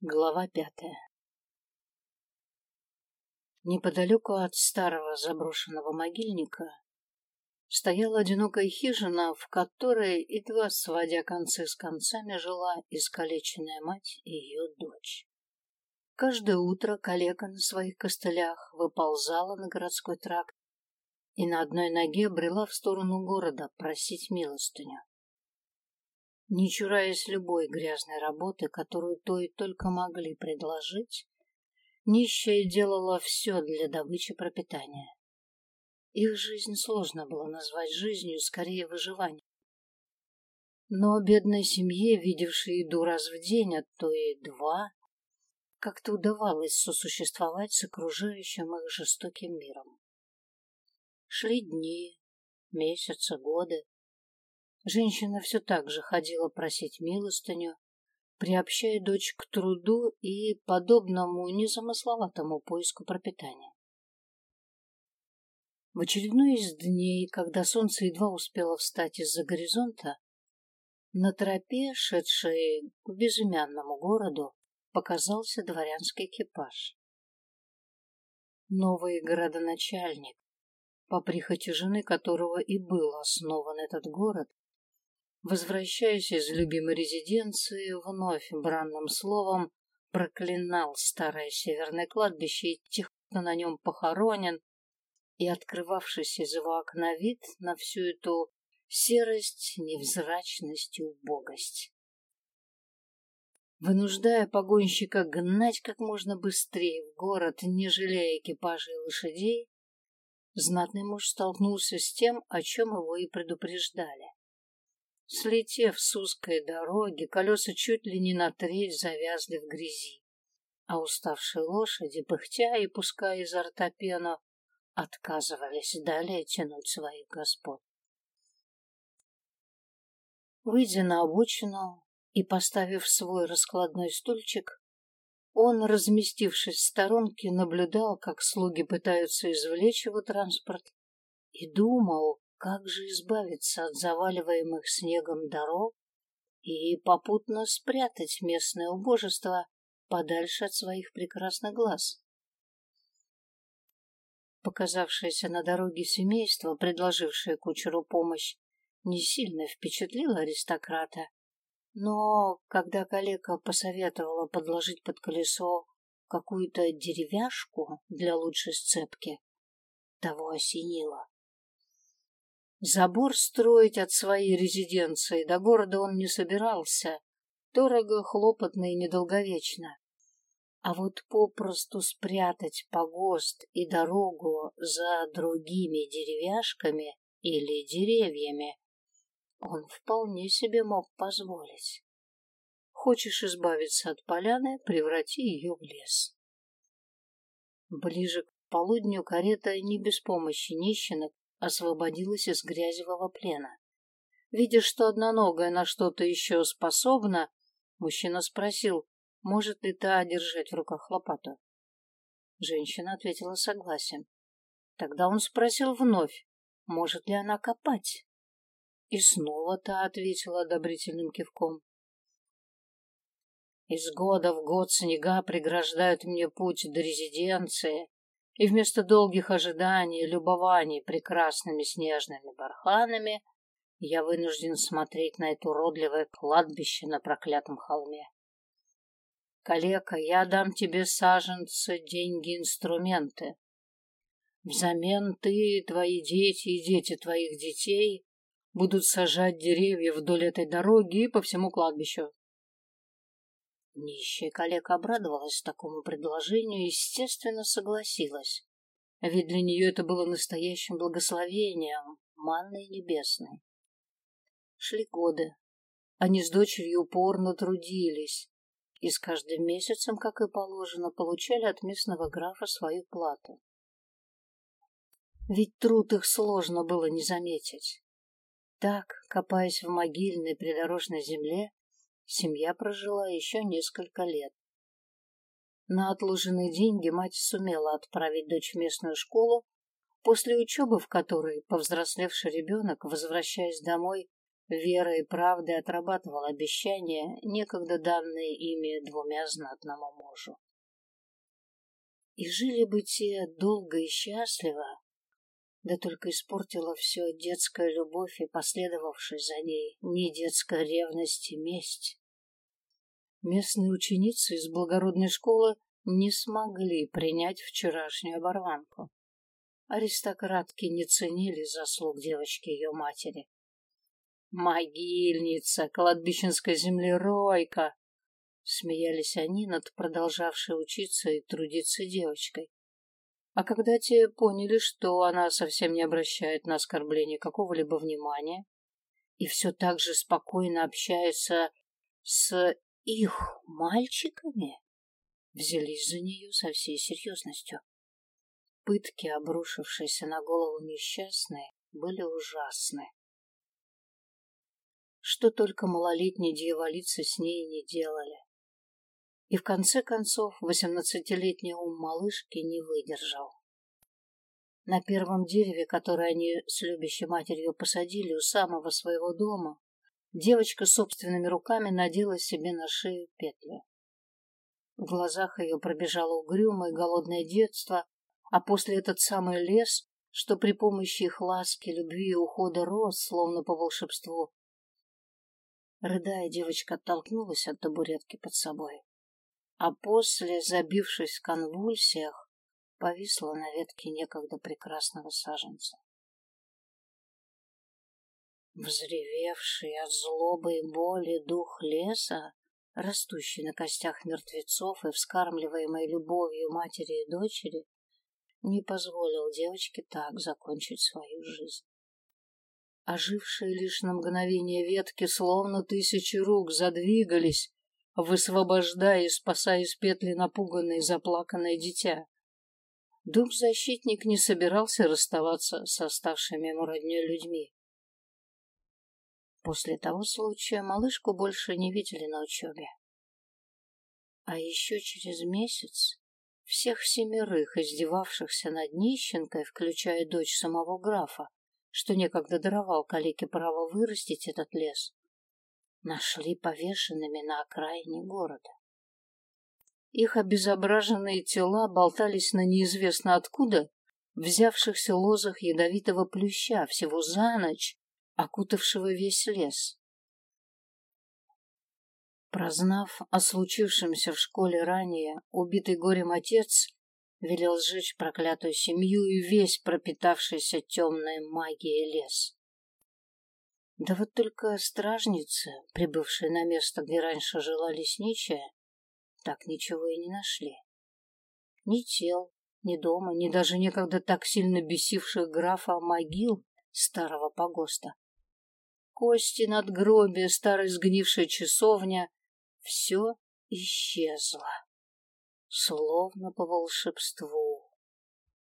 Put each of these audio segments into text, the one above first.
Глава пятая Неподалеку от старого заброшенного могильника стояла одинокая хижина, в которой, едва сводя концы с концами, жила искалеченная мать и ее дочь. Каждое утро коллега на своих костылях выползала на городской тракт и на одной ноге брела в сторону города просить милостыню не чураясь любой грязной работы, которую то и только могли предложить, нищая делала все для добычи пропитания. Их жизнь сложно было назвать жизнью, скорее выживанием. Но бедной семье, видевшей еду раз в день, а то и два, как-то удавалось сосуществовать с окружающим их жестоким миром. Шли дни, месяцы, годы. Женщина все так же ходила просить милостыню, приобщая дочь к труду и подобному незамысловатому поиску пропитания. В очередной из дней, когда солнце едва успело встать из-за горизонта, на тропе, шедшей к безымянному городу, показался дворянский экипаж. Новый городоначальник, по прихоти жены которого и был основан этот город, возвращаясь из любимой резиденции, вновь бранным словом проклинал старое северное кладбище и тихо на нем похоронен, и открывавшийся из его окна вид на всю эту серость, невзрачность и убогость. Вынуждая погонщика гнать как можно быстрее в город, не жалея экипажей и лошадей, знатный муж столкнулся с тем, о чем его и предупреждали. Слетев с узкой дороги, колеса чуть ли не на треть завязли в грязи, а уставшие лошади, пыхтя и пуская изо рта пену, отказывались далее тянуть своих господ. Выйдя на обочину и поставив свой раскладной стульчик, он, разместившись в сторонке, наблюдал, как слуги пытаются извлечь его транспорт, и думал, как же избавиться от заваливаемых снегом дорог и попутно спрятать местное убожество подальше от своих прекрасных глаз? Показавшееся на дороге семейство, предложившее кучеру помощь, не сильно впечатлило аристократа, но когда коллега посоветовала подложить под колесо какую-то деревяшку для лучшей сцепки, того осенило. Забор строить от своей резиденции до города он не собирался. Дорого, хлопотно и недолговечно. А вот попросту спрятать погост и дорогу за другими деревяшками или деревьями он вполне себе мог позволить. Хочешь избавиться от поляны, преврати ее в лес. Ближе к полудню карета не без помощи нищенок освободилась из грязевого плена. Видя, что одноногая на что-то еще способна, мужчина спросил, может ли та держать в руках лопату. Женщина ответила согласием. Тогда он спросил вновь, может ли она копать. И снова та ответила одобрительным кивком. Из года в год снега преграждают мне путь до резиденции, и вместо долгих ожиданий и любований прекрасными снежными барханами я вынужден смотреть на это уродливое кладбище на проклятом холме. Калека, я дам тебе саженцы, деньги, инструменты. Взамен ты, твои дети и дети твоих детей будут сажать деревья вдоль этой дороги и по всему кладбищу. Нищая коллега обрадовалась такому предложению и, естественно, согласилась. Ведь для нее это было настоящим благословением, манной небесной. Шли годы. Они с дочерью упорно трудились и с каждым месяцем, как и положено, получали от местного графа свою плату. Ведь труд их сложно было не заметить. Так, копаясь в могильной придорожной земле, семья прожила еще несколько лет. На отложенные деньги мать сумела отправить дочь в местную школу, после учебы в которой повзрослевший ребенок, возвращаясь домой, верой и правдой отрабатывал обещания, некогда данные ими двумя знатному мужу. И жили бы те долго и счастливо, да только испортила все детская любовь и последовавшая за ней не детская ревность и месть. Местные ученицы из благородной школы не смогли принять вчерашнюю оборванку. Аристократки не ценили заслуг девочки ее матери. «Могильница, кладбищенская землеройка!» Смеялись они над продолжавшей учиться и трудиться девочкой. А когда те поняли, что она совсем не обращает на оскорбление какого-либо внимания и все так же спокойно общается с их мальчиками, взялись за нее со всей серьезностью. Пытки, обрушившиеся на голову несчастной, были ужасны что только малолетние дьяволицы с ней не делали. И в конце концов восемнадцатилетний ум малышки не выдержал. На первом дереве, которое они с любящей матерью посадили у самого своего дома, девочка собственными руками надела себе на шею петли. В глазах ее пробежало угрюмое голодное детство, а после этот самый лес, что при помощи их ласки, любви и ухода рос, словно по волшебству, Рыдая, девочка оттолкнулась от табуретки под собой, а после, забившись в конвульсиях, повисла на ветке некогда прекрасного саженца. Взревевший от злобы и боли дух леса, растущий на костях мертвецов и вскармливаемый любовью матери и дочери, не позволил девочке так закончить свою жизнь. Ожившие лишь на мгновение ветки, словно тысячи рук, задвигались, высвобождая и спасая из петли напуганное и заплаканное дитя. Дух-защитник не собирался расставаться с оставшими ему родней людьми. После того случая малышку больше не видели на учебе. А еще через месяц всех семерых, издевавшихся над нищенкой, включая дочь самого графа, что некогда даровал калеке право вырастить этот лес, нашли повешенными на окраине города. Их обезображенные тела болтались на неизвестно откуда взявшихся лозах ядовитого плюща всего за ночь, окутавшего весь лес. Прознав о случившемся в школе ранее, убитый горем отец велел сжечь проклятую семью и весь пропитавшийся темной магией лес. Да вот только стражницы, прибывшие на место, где раньше жила лесничая, так ничего и не нашли. Ни тел, ни дома, ни даже некогда так сильно бесивших графа могил старого погоста. Кости, надгробия, старая сгнившая часовня — все исчезло словно по волшебству,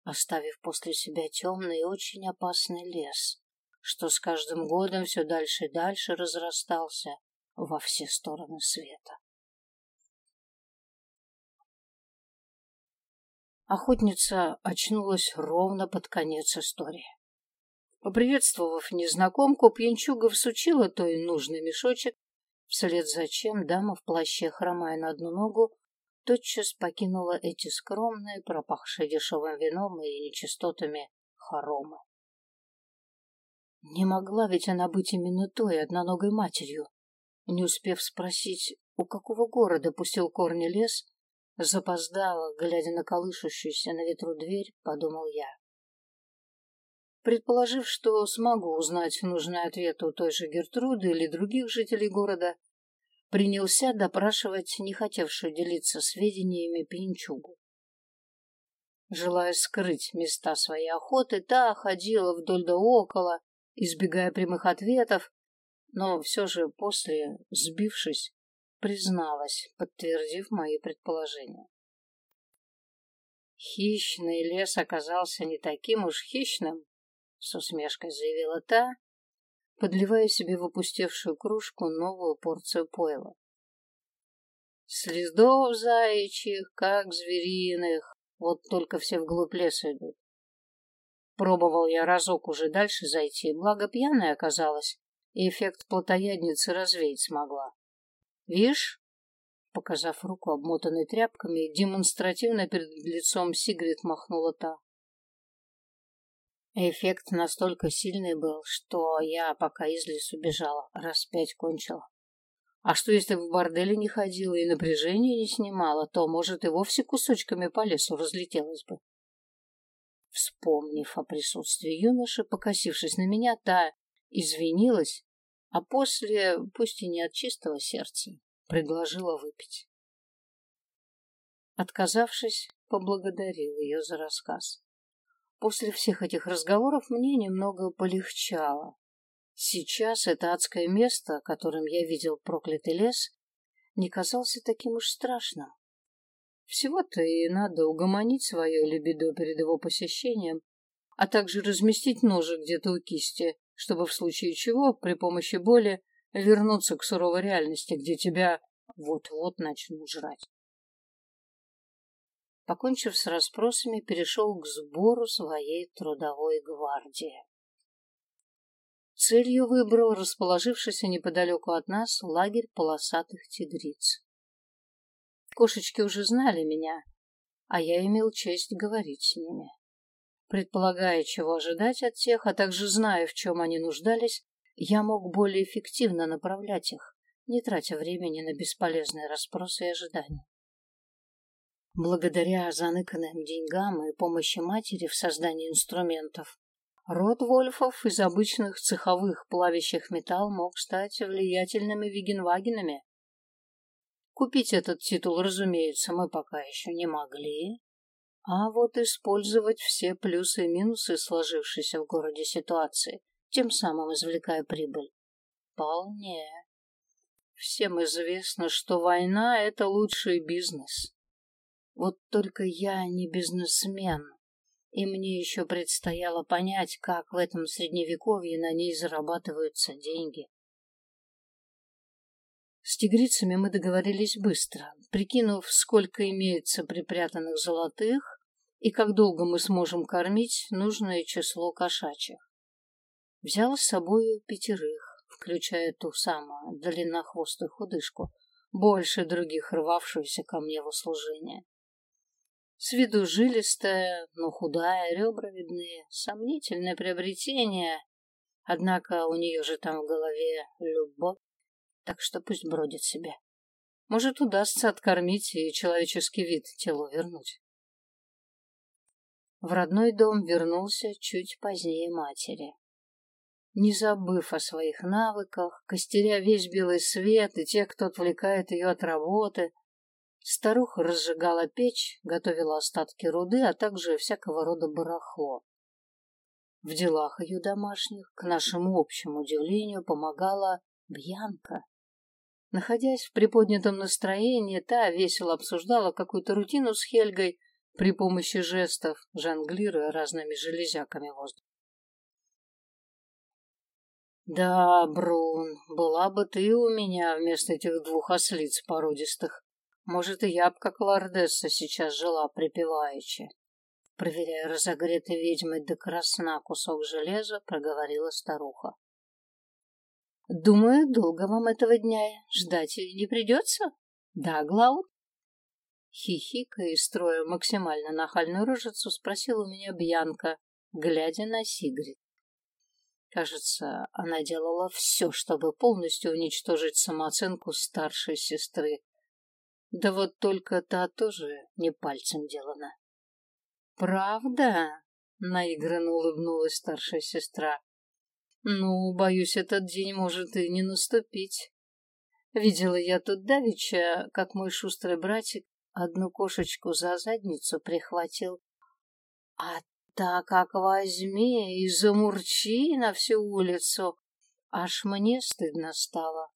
оставив после себя темный и очень опасный лес, что с каждым годом все дальше и дальше разрастался во все стороны света. Охотница очнулась ровно под конец истории. Поприветствовав незнакомку, пьянчуга всучила той нужный мешочек, вслед за чем дама в плаще, хромая на одну ногу, тотчас покинула эти скромные, пропахшие дешевым вином и нечистотами хоромы. Не могла ведь она быть именно той одноногой матерью. Не успев спросить, у какого города пустил корни лес, запоздала, глядя на колышущуюся на ветру дверь, подумал я. Предположив, что смогу узнать нужный ответ у той же Гертруды или других жителей города, принялся допрашивать не хотевшую делиться сведениями пьянчугу. Желая скрыть места своей охоты, та ходила вдоль да около, избегая прямых ответов, но все же после, сбившись, призналась, подтвердив мои предположения. Хищный лес оказался не таким уж хищным, с усмешкой заявила та, подливая себе в опустевшую кружку новую порцию пойла. Следов заячьих, как звериных, вот только все вглубь леса идут. Пробовал я разок уже дальше зайти, благо пьяная оказалась, и эффект плотоядницы развеять смогла. Вишь? Показав руку, обмотанной тряпками, демонстративно перед лицом Сигрид махнула та. Эффект настолько сильный был, что я, пока из лесу бежала, раз пять кончила. А что, если в борделе не ходила и напряжение не снимала, то, может, и вовсе кусочками по лесу разлетелась бы. Вспомнив о присутствии юноши, покосившись на меня, та извинилась, а после, пусть и не от чистого сердца, предложила выпить. Отказавшись, поблагодарил ее за рассказ. После всех этих разговоров мне немного полегчало. Сейчас это адское место, которым я видел проклятый лес, не казался таким уж страшным. Всего-то и надо угомонить свое либидо перед его посещением, а также разместить ножи где-то у кисти, чтобы в случае чего, при помощи боли, вернуться к суровой реальности, где тебя вот-вот начнут жрать. Покончив с расспросами, перешел к сбору своей трудовой гвардии. Целью выбрал расположившийся неподалеку от нас лагерь полосатых тигриц. Кошечки уже знали меня, а я имел честь говорить с ними. Предполагая, чего ожидать от тех, а также зная, в чем они нуждались, я мог более эффективно направлять их, не тратя времени на бесполезные расспросы и ожидания. Благодаря заныканным деньгам и помощи матери в создании инструментов, род Вольфов из обычных цеховых плавящих металл мог стать влиятельными вигенвагенами. Купить этот титул, разумеется, мы пока еще не могли, а вот использовать все плюсы и минусы сложившейся в городе ситуации, тем самым извлекая прибыль, вполне. Всем известно, что война — это лучший бизнес. Вот только я не бизнесмен, и мне еще предстояло понять, как в этом средневековье на ней зарабатываются деньги. С тигрицами мы договорились быстро, прикинув, сколько имеется припрятанных золотых и как долго мы сможем кормить нужное число кошачьих. Взял с собою пятерых, включая ту самую длиннохвостую худышку, больше других рвавшуюся ко мне в услужение. С виду жилистая, но худая, ребра видны, сомнительное приобретение. Однако у нее же там в голове любовь, так что пусть бродит себе. Может, удастся откормить и человеческий вид телу вернуть. В родной дом вернулся чуть позднее матери. Не забыв о своих навыках, костеря весь белый свет и тех, кто отвлекает ее от работы, Старуха разжигала печь, готовила остатки руды, а также всякого рода барахло. В делах ее домашних, к нашему общему удивлению, помогала Бьянка. Находясь в приподнятом настроении, та весело обсуждала какую-то рутину с Хельгой при помощи жестов, жонглируя разными железяками воздуха. «Да, Брун, была бы ты у меня вместо этих двух ослиц породистых», может, и я б, как лордесса, сейчас жила припеваючи. Проверяя разогретый ведьмой до красна кусок железа, проговорила старуха. Думаю, долго вам этого дня ждать не придется? Да, Глауд? Хихикая и строя максимально нахальную рожицу, спросила у меня Бьянка, глядя на Сигрид. Кажется, она делала все, чтобы полностью уничтожить самооценку старшей сестры, да вот только та тоже не пальцем делана. «Правда?» — наигранно улыбнулась старшая сестра. «Ну, боюсь, этот день может и не наступить. Видела я тут давеча, как мой шустрый братик одну кошечку за задницу прихватил. А так как возьми и замурчи на всю улицу, аж мне стыдно стало.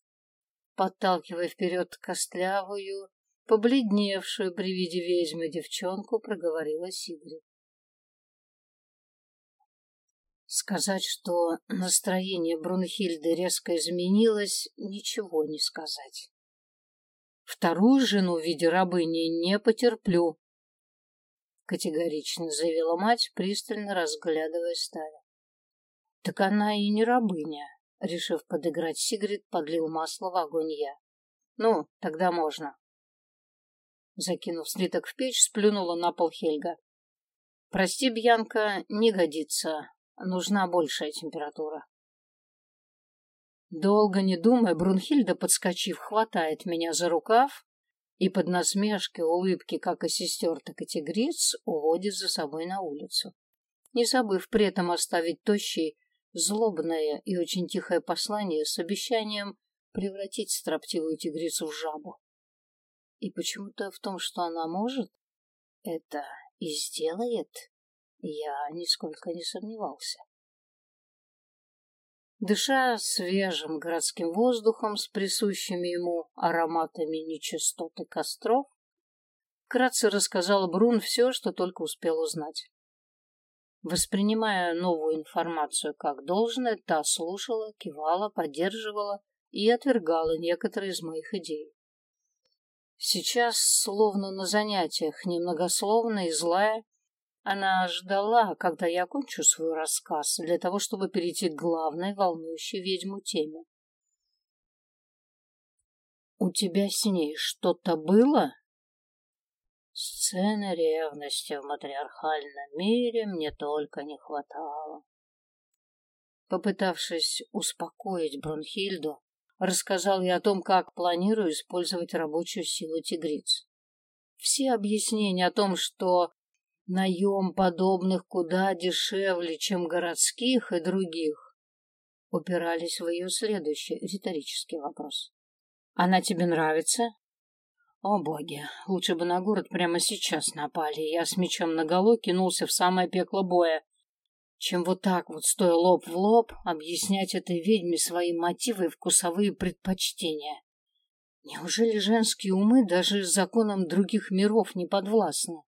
Подталкивая вперед костлявую, Побледневшую при виде ведьмы девчонку проговорила Сигрид. Сказать, что настроение Брунхильды резко изменилось, ничего не сказать. Вторую жену в виде рабыни не потерплю, категорично заявила мать, пристально разглядывая Сталя. Так она и не рабыня, Решив подыграть Сигрид, подлил масло в огонь я. Ну, тогда можно. Закинув слиток в печь, сплюнула на пол Хельга. Прости, Бьянка, не годится. Нужна большая температура. Долго не думая, Брунхильда, подскочив, хватает меня за рукав и под насмешки, улыбки, как и сестер, так и тигриц, уводит за собой на улицу, не забыв при этом оставить тощий, злобное и очень тихое послание с обещанием превратить строптивую тигрицу в жабу. И почему-то в том, что она может, это и сделает, я нисколько не сомневался. Дыша свежим городским воздухом с присущими ему ароматами нечистоты костров, вкратце рассказал Брун все, что только успел узнать. Воспринимая новую информацию как должное, та слушала, кивала, поддерживала и отвергала некоторые из моих идей. Сейчас, словно на занятиях, немногословная и злая, она ждала, когда я окончу свой рассказ, для того, чтобы перейти к главной, волнующей ведьму теме. «У тебя с ней что-то было?» Сцены ревности в матриархальном мире мне только не хватало. Попытавшись успокоить Брунхильду, рассказал я о том, как планирую использовать рабочую силу тигриц. Все объяснения о том, что Наем подобных куда дешевле, чем городских и других. Упирались в ее следующий риторический вопрос. Она тебе нравится? О боги, лучше бы на город прямо сейчас напали, я с мечом наголо кинулся в самое пекло боя, чем вот так вот, стоя лоб в лоб, объяснять этой ведьме свои мотивы и вкусовые предпочтения. Неужели женские умы даже законам других миров не подвластны?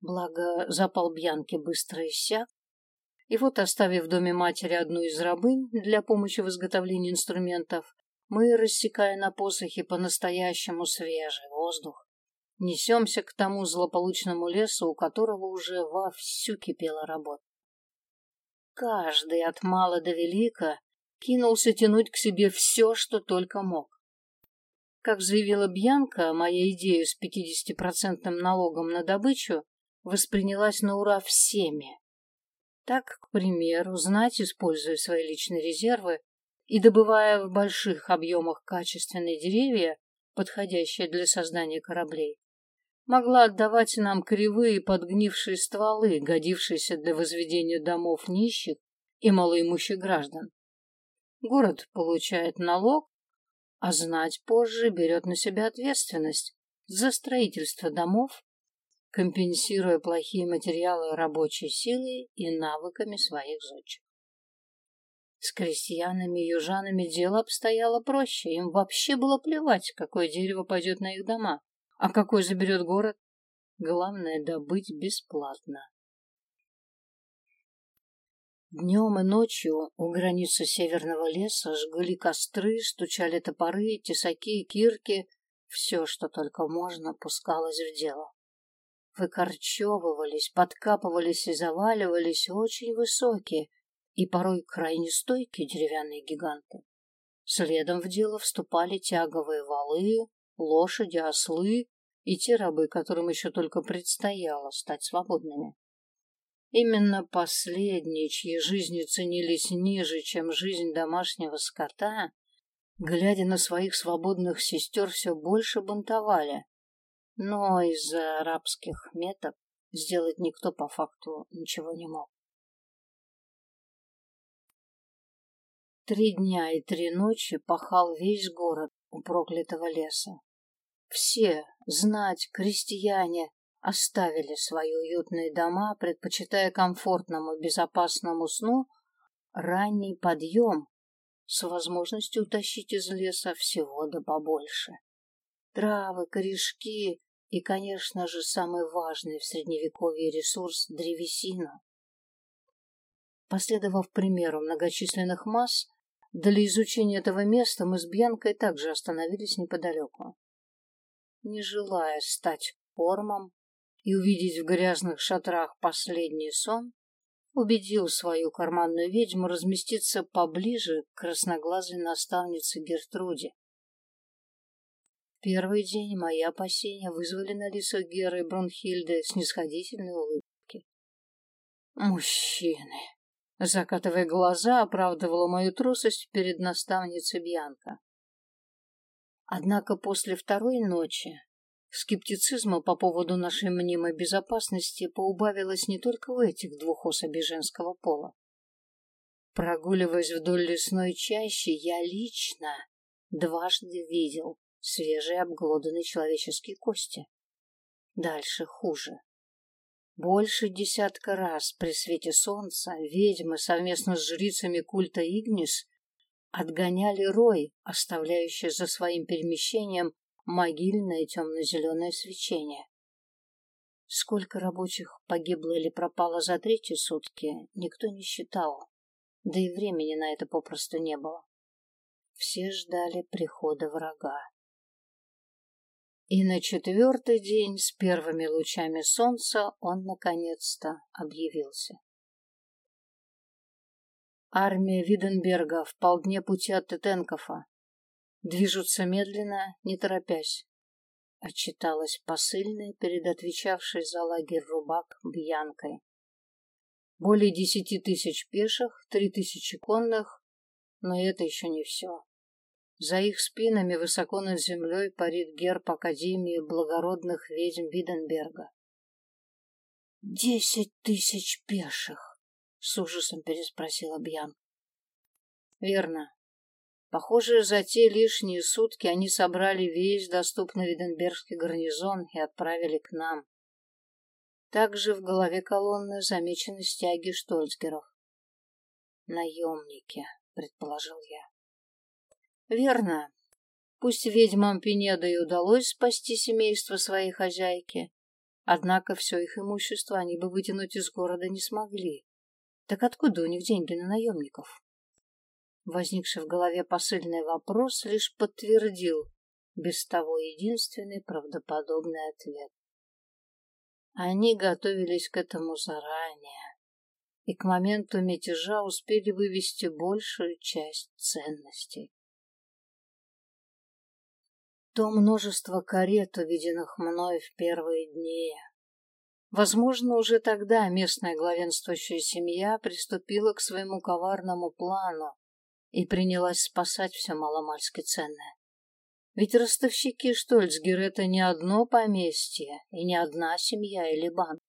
Благо, запал Бьянки быстро иссяк, и вот, оставив в доме матери одну из рабынь для помощи в изготовлении инструментов, мы, рассекая на посохе по-настоящему свежий воздух, несемся к тому злополучному лесу, у которого уже вовсю кипела работа. Каждый от мала до велика кинулся тянуть к себе все, что только мог. Как заявила Бьянка, моя идея с 50% налогом на добычу воспринялась на ура всеми. Так, к примеру, знать, используя свои личные резервы и добывая в больших объемах качественные деревья, подходящие для создания кораблей, могла отдавать нам кривые подгнившие стволы, годившиеся для возведения домов нищих и малоимущих граждан. Город получает налог, а знать позже берет на себя ответственность за строительство домов компенсируя плохие материалы рабочей силой и навыками своих зодчих. С крестьянами и южанами дело обстояло проще. Им вообще было плевать, какое дерево пойдет на их дома, а какой заберет город. Главное — добыть бесплатно. Днем и ночью у границы северного леса жгли костры, стучали топоры, тесаки кирки. Все, что только можно, пускалось в дело выкорчевывались, подкапывались и заваливались очень высокие и порой крайне стойкие деревянные гиганты. Следом в дело вступали тяговые валы, лошади, ослы и те рабы, которым еще только предстояло стать свободными. Именно последние, чьи жизни ценились ниже, чем жизнь домашнего скота, глядя на своих свободных сестер, все больше бунтовали, но из-за арабских меток сделать никто по факту ничего не мог. Три дня и три ночи пахал весь город у проклятого леса. Все, знать, крестьяне, оставили свои уютные дома, предпочитая комфортному безопасному сну ранний подъем с возможностью утащить из леса всего да побольше. Травы, корешки, и, конечно же, самый важный в средневековье ресурс – древесина. Последовав примеру многочисленных масс, для изучения этого места мы с Бьянкой также остановились неподалеку. Не желая стать кормом и увидеть в грязных шатрах последний сон, убедил свою карманную ведьму разместиться поближе к красноглазой наставнице Гертруде. Первый день мои опасения вызвали на лицо Геры и Бронхильды снисходительные улыбки. «Мужчины!» Закатывая глаза, оправдывала мою трусость перед наставницей Бьянка. Однако после второй ночи скептицизма по поводу нашей мнимой безопасности поубавилось не только у этих двух особей женского пола. Прогуливаясь вдоль лесной чащи, я лично дважды видел свежие обглоданные человеческие кости. Дальше хуже. Больше десятка раз при свете солнца ведьмы совместно с жрицами культа Игнис отгоняли рой, оставляющий за своим перемещением могильное темно-зеленое свечение. Сколько рабочих погибло или пропало за третьи сутки, никто не считал, да и времени на это попросту не было. Все ждали прихода врага. И на четвертый день с первыми лучами солнца он наконец-то объявился. Армия Виденберга в полдне пути от Тетенкова. Движутся медленно, не торопясь. Отчиталась посыльная перед отвечавшей за лагерь рубак Бьянкой. Более десяти тысяч пеших, три тысячи конных, но это еще не все. За их спинами высоко над землей парит герб Академии благородных ведьм Виденберга. «Десять тысяч пеших!» — с ужасом переспросила Бьян. «Верно. Похоже, за те лишние сутки они собрали весь доступный Виденбергский гарнизон и отправили к нам. Также в голове колонны замечены стяги штольцгеров. «Наемники», — предположил я. Верно. Пусть ведьмам Пинеда и удалось спасти семейство своей хозяйки, однако все их имущество они бы вытянуть из города не смогли. Так откуда у них деньги на наемников? Возникший в голове посыльный вопрос лишь подтвердил без того единственный правдоподобный ответ. Они готовились к этому заранее и к моменту мятежа успели вывести большую часть ценностей. То множество карет, увиденных мной в первые дни. Возможно, уже тогда местная главенствующая семья приступила к своему коварному плану и принялась спасать все маломальски ценное. Ведь ростовщики Штольцгер — это не одно поместье и не одна семья или банк.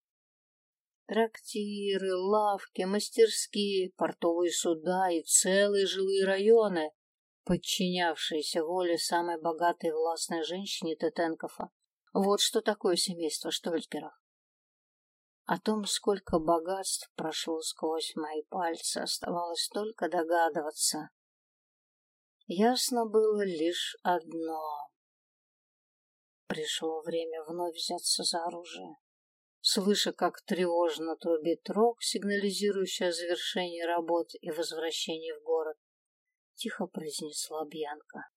Трактиры, лавки, мастерские, портовые суда и целые жилые районы подчинявшиеся воле самой богатой и властной женщине Тетенкова. Вот что такое семейство Штольгеров. О том, сколько богатств прошло сквозь мои пальцы, оставалось только догадываться. Ясно было лишь одно. Пришло время вновь взяться за оружие. Слыша, как тревожно трубит рог, сигнализирующий о завершении работ и возвращении в город, тихо произнесла Бьянка.